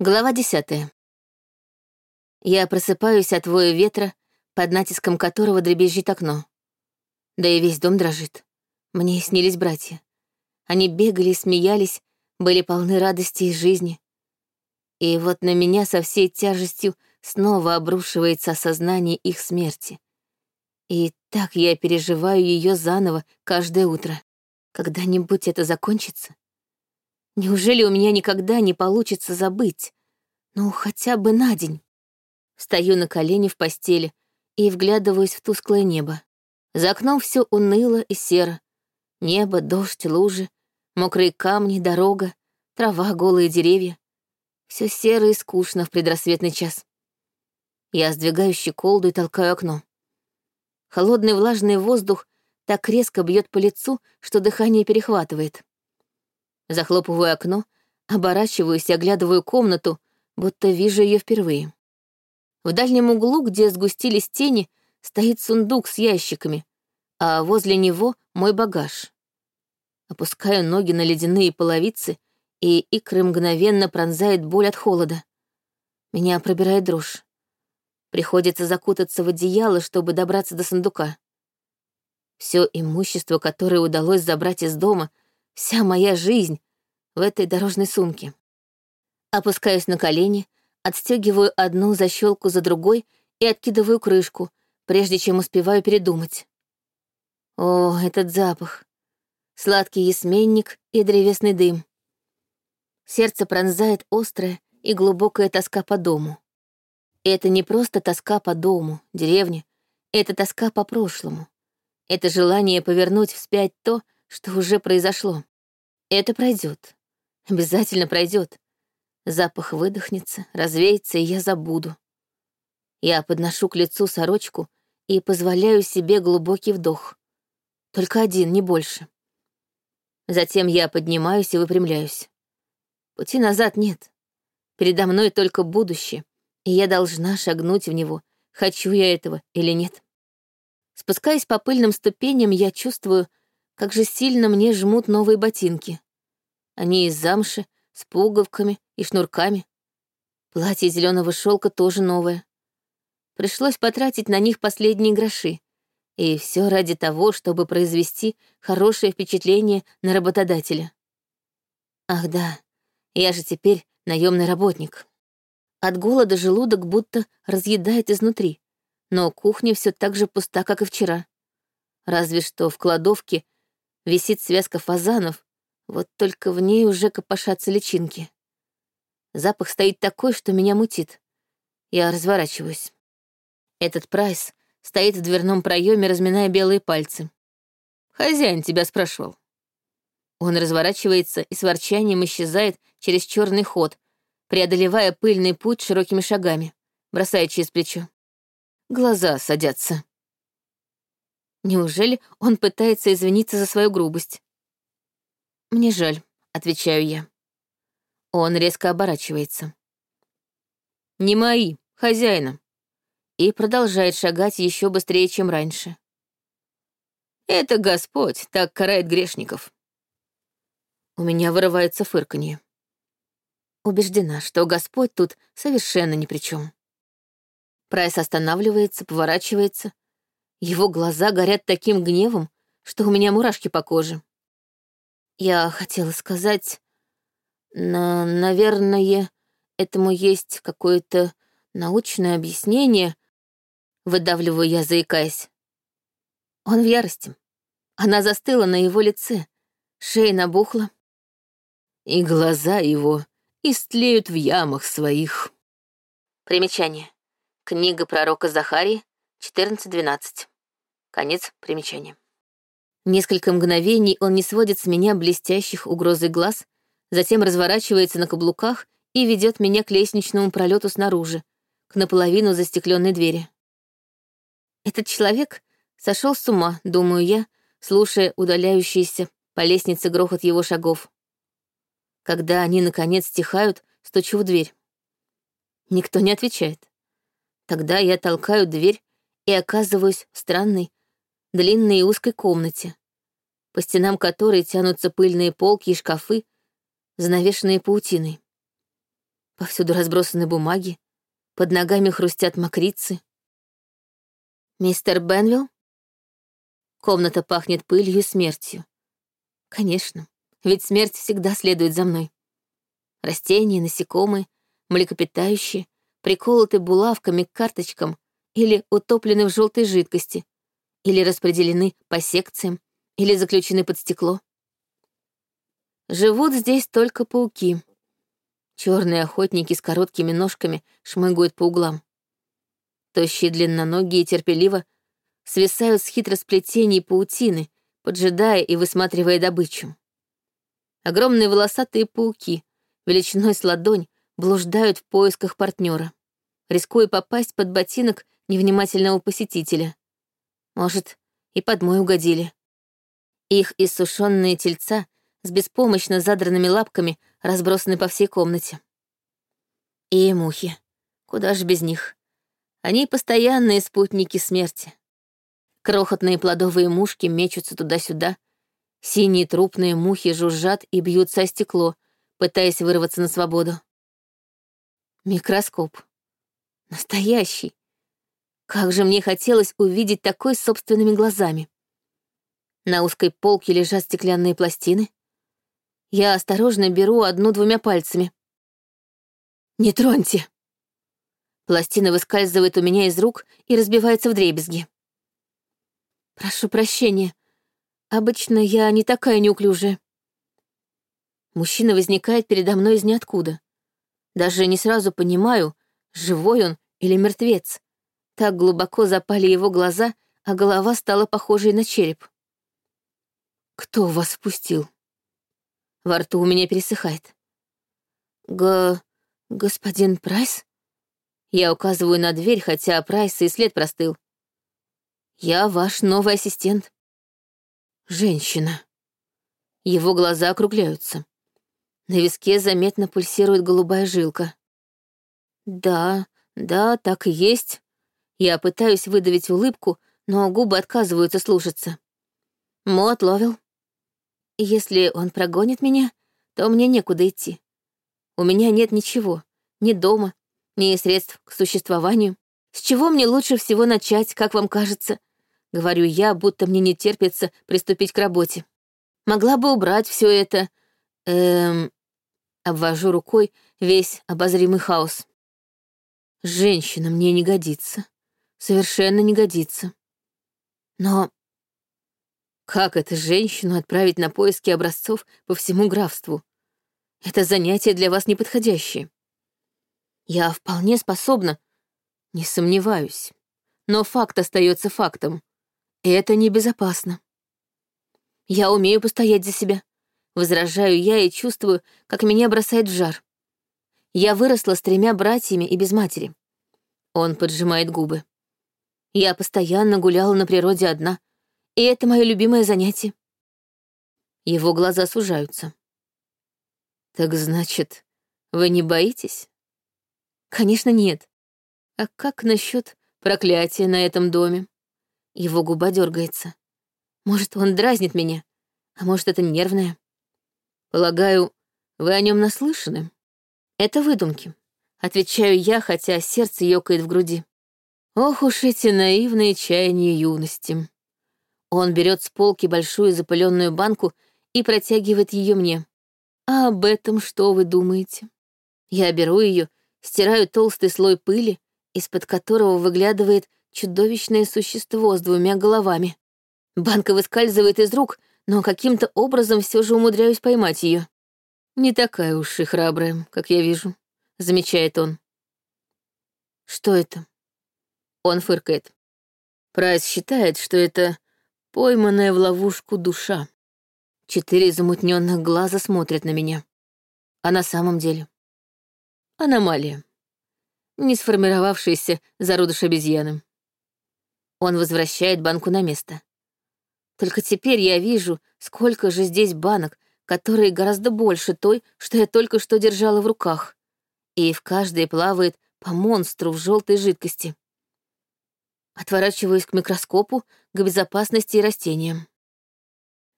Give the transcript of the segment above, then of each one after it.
Глава десятая. Я просыпаюсь от воя ветра, под натиском которого дребезжит окно. Да и весь дом дрожит. Мне снились братья. Они бегали, смеялись, были полны радости и жизни. И вот на меня со всей тяжестью снова обрушивается осознание их смерти. И так я переживаю ее заново каждое утро. Когда-нибудь это закончится? Неужели у меня никогда не получится забыть? Ну, хотя бы на день. Стою на колени в постели и вглядываюсь в тусклое небо. За окном все уныло и серо. Небо, дождь, лужи, мокрые камни, дорога, трава, голые деревья. Все серо и скучно в предрассветный час. Я сдвигаю щеколду и толкаю окно. Холодный влажный воздух так резко бьет по лицу, что дыхание перехватывает. Захлопываю окно, оборачиваюсь и оглядываю комнату, будто вижу ее впервые. В дальнем углу, где сгустились тени, стоит сундук с ящиками, а возле него мой багаж. Опускаю ноги на ледяные половицы, и икры мгновенно пронзает боль от холода. Меня пробирает дрожь. Приходится закутаться в одеяло, чтобы добраться до сундука. Все имущество, которое удалось забрать из дома, Вся моя жизнь в этой дорожной сумке. Опускаюсь на колени, отстегиваю одну защелку за другой и откидываю крышку, прежде чем успеваю передумать. О, этот запах. Сладкий ясменник и древесный дым. Сердце пронзает острая и глубокая тоска по дому. И это не просто тоска по дому, деревне, это тоска по прошлому. Это желание повернуть вспять то, что уже произошло. Это пройдет. Обязательно пройдет. Запах выдохнется, развеется, и я забуду. Я подношу к лицу сорочку и позволяю себе глубокий вдох. Только один, не больше. Затем я поднимаюсь и выпрямляюсь. Пути назад нет. Передо мной только будущее, и я должна шагнуть в него, хочу я этого или нет. Спускаясь по пыльным ступеням, я чувствую, как же сильно мне жмут новые ботинки. Они из замши, с пуговками и шнурками. Платье зеленого шелка тоже новое. Пришлось потратить на них последние гроши. И все ради того, чтобы произвести хорошее впечатление на работодателя. Ах да, я же теперь наемный работник. От голода желудок будто разъедает изнутри, но кухня все так же пуста, как и вчера. Разве что в кладовке висит связка фазанов, вот только в ней уже копошатся личинки. Запах стоит такой, что меня мутит. Я разворачиваюсь. Этот прайс стоит в дверном проеме, разминая белые пальцы. «Хозяин тебя спрашивал». Он разворачивается и с ворчанием исчезает через черный ход, преодолевая пыльный путь широкими шагами, бросая через плечо. Глаза садятся. Неужели он пытается извиниться за свою грубость? «Мне жаль», — отвечаю я. Он резко оборачивается. «Не мои, хозяина», и продолжает шагать еще быстрее, чем раньше. «Это Господь так карает грешников». У меня вырывается фырканье. Убеждена, что Господь тут совершенно ни при чем. Прайс останавливается, поворачивается, его глаза горят таким гневом, что у меня мурашки по коже. Я хотела сказать, но, наверное, этому есть какое-то научное объяснение, выдавливаю я, заикаясь. Он в ярости. Она застыла на его лице, шея набухла. И глаза его истлеют в ямах своих. Примечание. Книга пророка Захарии, 14.12. Конец примечания. Несколько мгновений он не сводит с меня блестящих угрозой глаз, затем разворачивается на каблуках и ведет меня к лестничному пролету снаружи, к наполовину застекленной двери. Этот человек сошел с ума, думаю я, слушая удаляющийся по лестнице грохот его шагов. Когда они, наконец, стихают, стучу в дверь. Никто не отвечает. Тогда я толкаю дверь и оказываюсь в странной, длинной и узкой комнате, по стенам которой тянутся пыльные полки и шкафы, занавешенные паутиной. Повсюду разбросаны бумаги, под ногами хрустят мокрицы. «Мистер Бенвилл?» Комната пахнет пылью и смертью. Конечно, ведь смерть всегда следует за мной. Растения, насекомые, млекопитающие, приколоты булавками к карточкам или утоплены в желтой жидкости, или распределены по секциям, или заключены под стекло. Живут здесь только пауки. Черные охотники с короткими ножками шмыгают по углам. Тощие длинноногие терпеливо свисают с хитросплетений паутины, поджидая и высматривая добычу. Огромные волосатые пауки, величиной с ладонь, блуждают в поисках партнера, рискуя попасть под ботинок невнимательного посетителя. Может, и под мой угодили. Их иссушенные тельца с беспомощно задранными лапками разбросаны по всей комнате. И мухи. Куда же без них? Они постоянные спутники смерти. Крохотные плодовые мушки мечутся туда-сюда. Синие трупные мухи жужжат и бьются о стекло, пытаясь вырваться на свободу. Микроскоп. Настоящий. Как же мне хотелось увидеть такой собственными глазами. На узкой полке лежат стеклянные пластины. Я осторожно беру одну-двумя пальцами. «Не троньте!» Пластина выскальзывает у меня из рук и разбивается в дребезги. «Прошу прощения. Обычно я не такая неуклюжая». Мужчина возникает передо мной из ниоткуда. Даже не сразу понимаю, живой он или мертвец. Так глубоко запали его глаза, а голова стала похожей на череп. «Кто вас впустил?» Во рту у меня пересыхает. «Г... господин Прайс?» Я указываю на дверь, хотя Прайс и след простыл. «Я ваш новый ассистент». «Женщина». Его глаза округляются. На виске заметно пульсирует голубая жилка. «Да, да, так и есть». Я пытаюсь выдавить улыбку, но губы отказываются слушаться. Мот ловил. Если он прогонит меня, то мне некуда идти. У меня нет ничего, ни дома, ни средств к существованию. С чего мне лучше всего начать, как вам кажется? Говорю я, будто мне не терпится приступить к работе. Могла бы убрать все это. Эм... Обвожу рукой весь обозримый хаос. Женщина мне не годится. Совершенно не годится. Но как это женщину отправить на поиски образцов по всему графству? Это занятие для вас неподходящее. Я вполне способна, не сомневаюсь. Но факт остается фактом. Это небезопасно. Я умею постоять за себя. Возражаю я и чувствую, как меня бросает в жар. Я выросла с тремя братьями и без матери. Он поджимает губы. Я постоянно гуляла на природе одна, и это мое любимое занятие. Его глаза сужаются. Так значит, вы не боитесь? Конечно, нет. А как насчет проклятия на этом доме? Его губа дергается. Может, он дразнит меня, а может, это нервное. Полагаю, вы о нем наслышаны? Это выдумки. Отвечаю я, хотя сердце ёкает в груди. Ох уж эти наивные чаяния юности. Он берет с полки большую запыленную банку и протягивает ее мне. А об этом что вы думаете? Я беру ее, стираю толстый слой пыли, из-под которого выглядывает чудовищное существо с двумя головами. Банка выскальзывает из рук, но каким-то образом все же умудряюсь поймать ее. Не такая уж и храбрая, как я вижу, замечает он. Что это? Он фыркает. Прайс считает, что это Пойманная в ловушку душа. Четыре замутненных глаза смотрят на меня. А на самом деле? Аномалия. Не сформировавшаяся зародыш обезьяны. Он возвращает банку на место. Только теперь я вижу, сколько же здесь банок, которые гораздо больше той, что я только что держала в руках. И в каждой плавает по монстру в желтой жидкости. Отворачиваюсь к микроскопу, к безопасности и растениям.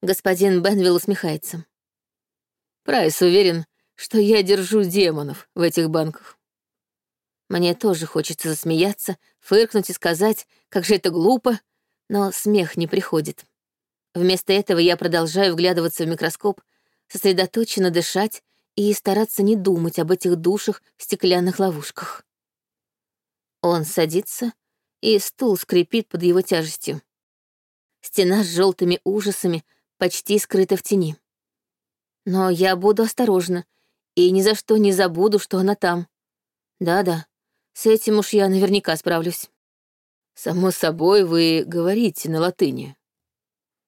Господин Бенвилл усмехается. Прайс уверен, что я держу демонов в этих банках. Мне тоже хочется засмеяться, фыркнуть и сказать, как же это глупо, но смех не приходит. Вместо этого я продолжаю вглядываться в микроскоп, сосредоточенно дышать и стараться не думать об этих душах в стеклянных ловушках. Он садится, и стул скрипит под его тяжестью. Стена с желтыми ужасами почти скрыта в тени. Но я буду осторожна и ни за что не забуду, что она там. Да-да, с этим уж я наверняка справлюсь. Само собой, вы говорите на латыни.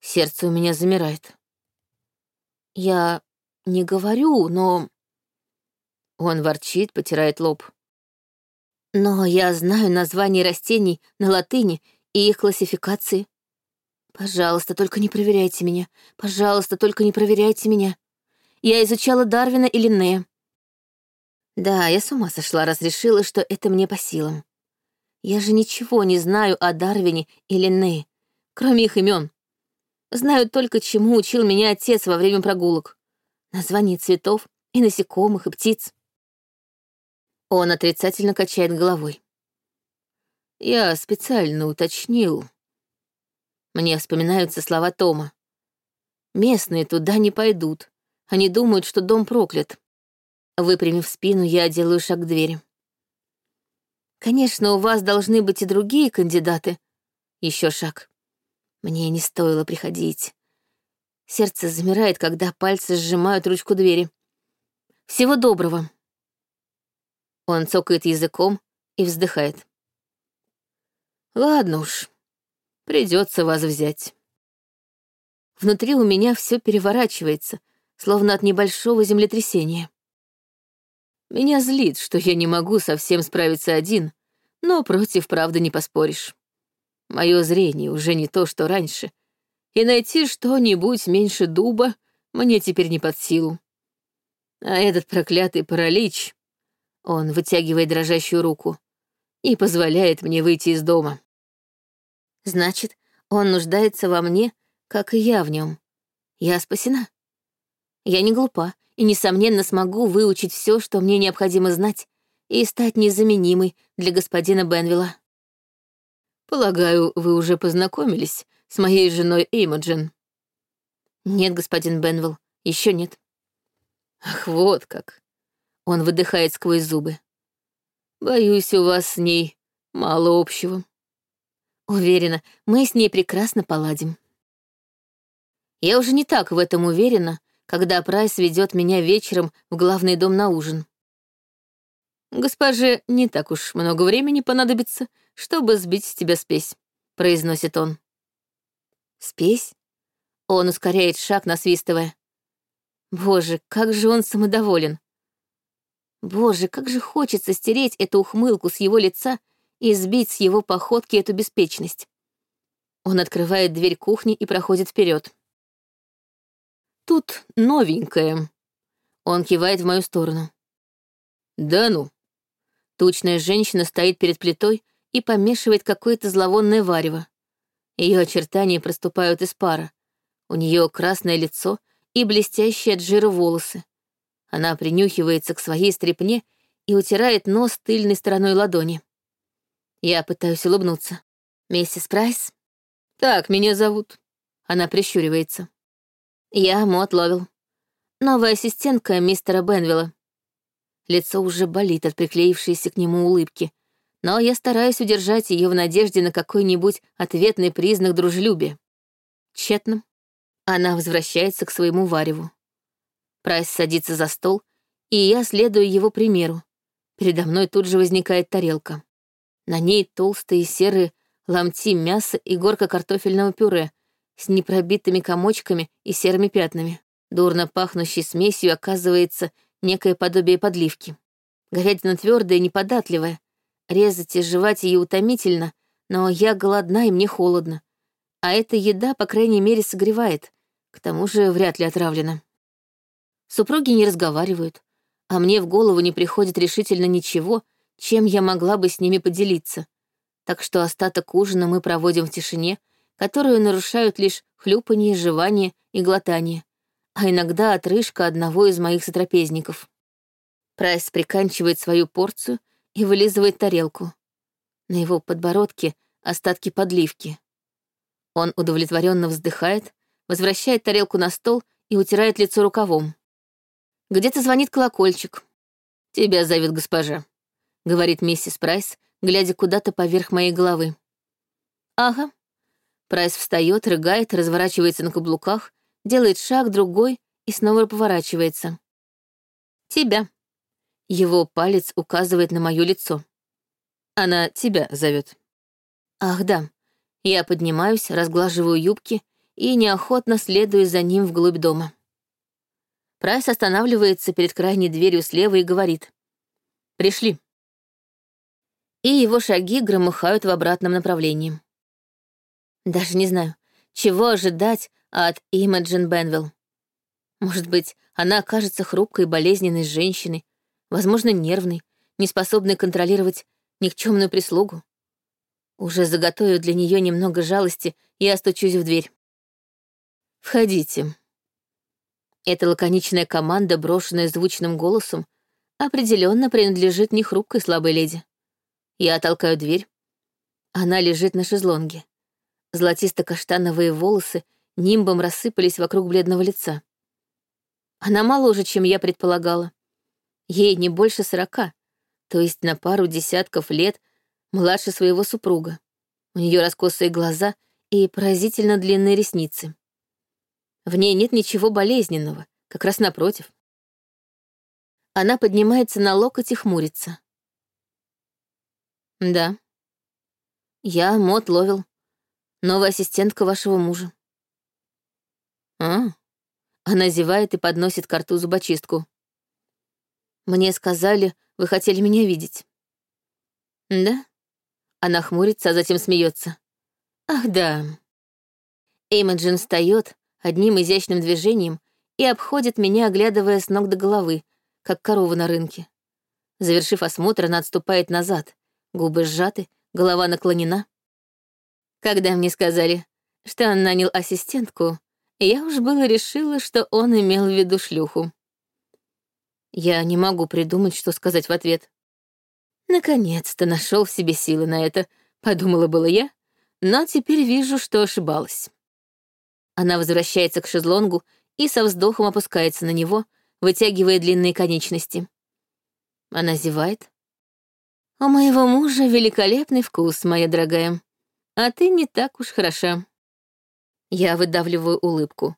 Сердце у меня замирает. Я не говорю, но... Он ворчит, потирает лоб. Но я знаю названия растений на латыни и их классификации. Пожалуйста, только не проверяйте меня. Пожалуйста, только не проверяйте меня. Я изучала Дарвина и Линнея. Да, я с ума сошла, разрешила, что это мне по силам. Я же ничего не знаю о Дарвине и Линнее, кроме их имен. Знаю только, чему учил меня отец во время прогулок. Названия цветов и насекомых, и птиц. Он отрицательно качает головой. Я специально уточнил. Мне вспоминаются слова Тома. Местные туда не пойдут. Они думают, что дом проклят. Выпрямив спину, я делаю шаг к двери. Конечно, у вас должны быть и другие кандидаты. Еще шаг. Мне не стоило приходить. Сердце замирает, когда пальцы сжимают ручку двери. Всего доброго. Он цокает языком и вздыхает. Ладно уж, придется вас взять. Внутри у меня все переворачивается, словно от небольшого землетрясения. Меня злит, что я не могу совсем справиться один, но против правды не поспоришь. Мое зрение уже не то, что раньше, и найти что-нибудь меньше дуба мне теперь не под силу. А этот проклятый паралич, он вытягивает дрожащую руку, и позволяет мне выйти из дома. Значит, он нуждается во мне, как и я в нем. Я спасена. Я не глупа и, несомненно, смогу выучить все, что мне необходимо знать, и стать незаменимой для господина Бенвилла. Полагаю, вы уже познакомились с моей женой Эймоджин. Нет, господин Бенвилл, еще нет. Ах, вот как. Он выдыхает сквозь зубы. Боюсь, у вас с ней мало общего. Уверена, мы с ней прекрасно поладим. Я уже не так в этом уверена, когда Прайс ведет меня вечером в главный дом на ужин. «Госпоже не так уж много времени понадобится, чтобы сбить с тебя спесь», — произносит он. «Спесь?» Он ускоряет шаг, насвистывая. Боже, как же он самодоволен. Боже, как же хочется стереть эту ухмылку с его лица и сбить с его походки эту беспечность. Он открывает дверь кухни и проходит вперед. Тут новенькое. Он кивает в мою сторону. Да ну. Тучная женщина стоит перед плитой и помешивает какое-то зловонное варево. Ее очертания проступают из пара. У нее красное лицо и блестящие от жира волосы. Она принюхивается к своей стрепне и утирает нос тыльной стороной ладони. Я пытаюсь улыбнуться. «Миссис Прайс?» «Так, меня зовут». Она прищуривается. «Я Мот Ловел. Новая ассистентка мистера Бенвилла. Лицо уже болит от приклеившейся к нему улыбки, но я стараюсь удержать ее в надежде на какой-нибудь ответный признак дружелюбия. Тщетно. Она возвращается к своему вареву. Прайс садится за стол, и я следую его примеру. Передо мной тут же возникает тарелка. На ней толстые серые ломти мяса и горка картофельного пюре с непробитыми комочками и серыми пятнами. Дурно пахнущей смесью оказывается некое подобие подливки. Говядина твердая и неподатливая. Резать и жевать ее утомительно, но я голодна и мне холодно. А эта еда, по крайней мере, согревает. К тому же вряд ли отравлена. Супруги не разговаривают, а мне в голову не приходит решительно ничего, чем я могла бы с ними поделиться. Так что остаток ужина мы проводим в тишине, которую нарушают лишь хлюпанье, жевание и глотание а иногда отрыжка одного из моих сотрапезников. Прайс приканчивает свою порцию и вылизывает тарелку. На его подбородке остатки подливки. Он удовлетворенно вздыхает, возвращает тарелку на стол и утирает лицо рукавом. Где-то звонит колокольчик. «Тебя зовет госпожа», — говорит миссис Прайс, глядя куда-то поверх моей головы. «Ага». Прайс встает, рыгает, разворачивается на каблуках, делает шаг, другой и снова поворачивается. «Тебя». Его палец указывает на мое лицо. Она тебя зовет. Ах, да. Я поднимаюсь, разглаживаю юбки и неохотно следую за ним вглубь дома. Прайс останавливается перед крайней дверью слева и говорит. «Пришли». И его шаги громыхают в обратном направлении. Даже не знаю, чего ожидать от Имаджин Бенвилл. Может быть, она окажется хрупкой, болезненной женщиной, возможно, нервной, неспособной контролировать никчемную прислугу. Уже заготовив для нее немного жалости, я стучусь в дверь. «Входите». Эта лаконичная команда, брошенная звучным голосом, определенно принадлежит не хрупкой слабой леди. Я толкаю дверь. Она лежит на шезлонге. Золотисто-каштановые волосы нимбом рассыпались вокруг бледного лица. Она моложе, чем я предполагала. Ей не больше сорока, то есть на пару десятков лет младше своего супруга. У нее раскосые глаза и поразительно длинные ресницы. В ней нет ничего болезненного, как раз напротив. Она поднимается на локоть и хмурится. Да. Я Мот Ловил, новая ассистентка вашего мужа. А, она зевает и подносит к рту зубочистку. Мне сказали, вы хотели меня видеть. Да? Она хмурится, а затем смеется. Ах, да. Эймоджин встает одним изящным движением и обходит меня, оглядывая с ног до головы, как корова на рынке. Завершив осмотр, она отступает назад, губы сжаты, голова наклонена. Когда мне сказали, что он нанял ассистентку, я уж было решила, что он имел в виду шлюху. Я не могу придумать, что сказать в ответ. Наконец-то нашел в себе силы на это, подумала было я, но теперь вижу, что ошибалась. Она возвращается к шезлонгу и со вздохом опускается на него, вытягивая длинные конечности. Она зевает. «У моего мужа великолепный вкус, моя дорогая, а ты не так уж хороша». Я выдавливаю улыбку.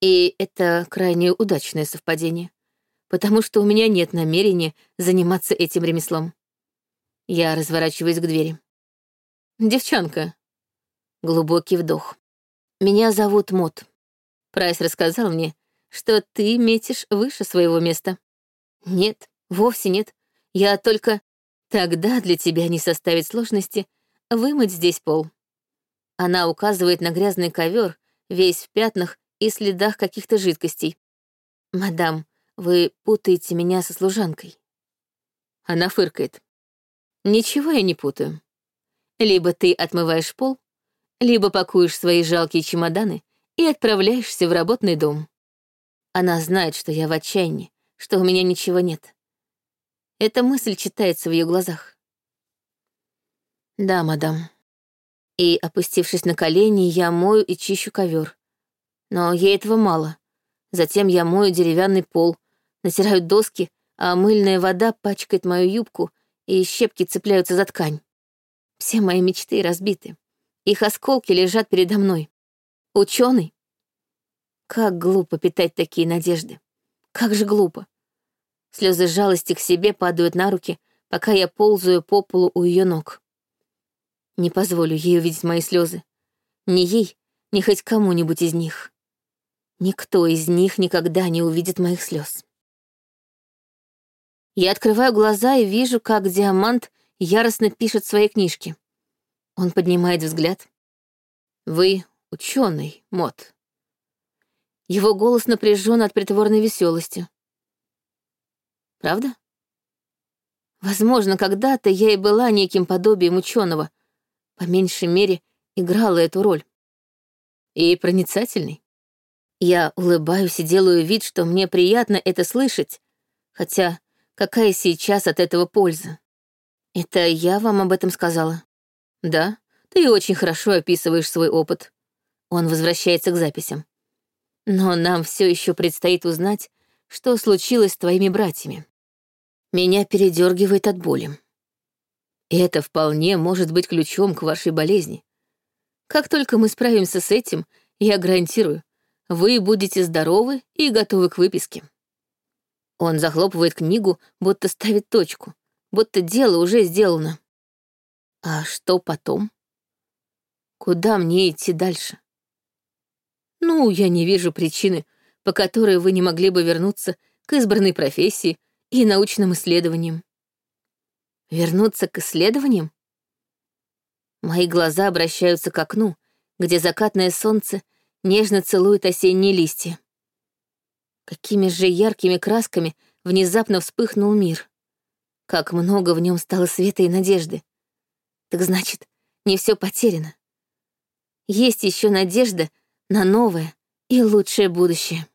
И это крайне удачное совпадение потому что у меня нет намерения заниматься этим ремеслом. Я разворачиваюсь к двери. «Девчонка». Глубокий вдох. «Меня зовут Мот. Прайс рассказал мне, что ты метишь выше своего места. Нет, вовсе нет. Я только... Тогда для тебя не составит сложности вымыть здесь пол. Она указывает на грязный ковер, весь в пятнах и следах каких-то жидкостей. «Мадам, вы путаете меня со служанкой. Она фыркает. Ничего я не путаю. Либо ты отмываешь пол, либо пакуешь свои жалкие чемоданы и отправляешься в работный дом. Она знает, что я в отчаянии, что у меня ничего нет. Эта мысль читается в ее глазах. Да, мадам. И, опустившись на колени, я мою и чищу ковер. Но ей этого мало. Затем я мою деревянный пол, натирают доски, а мыльная вода пачкает мою юбку, и щепки цепляются за ткань. Все мои мечты разбиты. Их осколки лежат передо мной. Ученый? Как глупо питать такие надежды. Как же глупо. Слезы жалости к себе падают на руки, пока я ползаю по полу у ее ног. Не позволю ей увидеть мои слезы. Ни ей, ни хоть кому-нибудь из них. Никто из них никогда не увидит моих слез. Я открываю глаза и вижу, как Диамант яростно пишет в своей книжке. Он поднимает взгляд. «Вы ученый, Мот». Его голос напряжен от притворной веселости. Правда? Возможно, когда-то я и была неким подобием ученого, по меньшей мере, играла эту роль. И проницательный. Я улыбаюсь и делаю вид, что мне приятно это слышать, хотя Какая сейчас от этого польза? Это я вам об этом сказала? Да, ты очень хорошо описываешь свой опыт. Он возвращается к записям. Но нам все еще предстоит узнать, что случилось с твоими братьями. Меня передергивает от боли. Это вполне может быть ключом к вашей болезни. Как только мы справимся с этим, я гарантирую, вы будете здоровы и готовы к выписке. Он захлопывает книгу, будто ставит точку, будто дело уже сделано. А что потом? Куда мне идти дальше? Ну, я не вижу причины, по которой вы не могли бы вернуться к избранной профессии и научным исследованиям. Вернуться к исследованиям? Мои глаза обращаются к окну, где закатное солнце нежно целует осенние листья. Какими же яркими красками внезапно вспыхнул мир. Как много в нем стало света и надежды. Так значит, не все потеряно. Есть еще надежда на новое и лучшее будущее.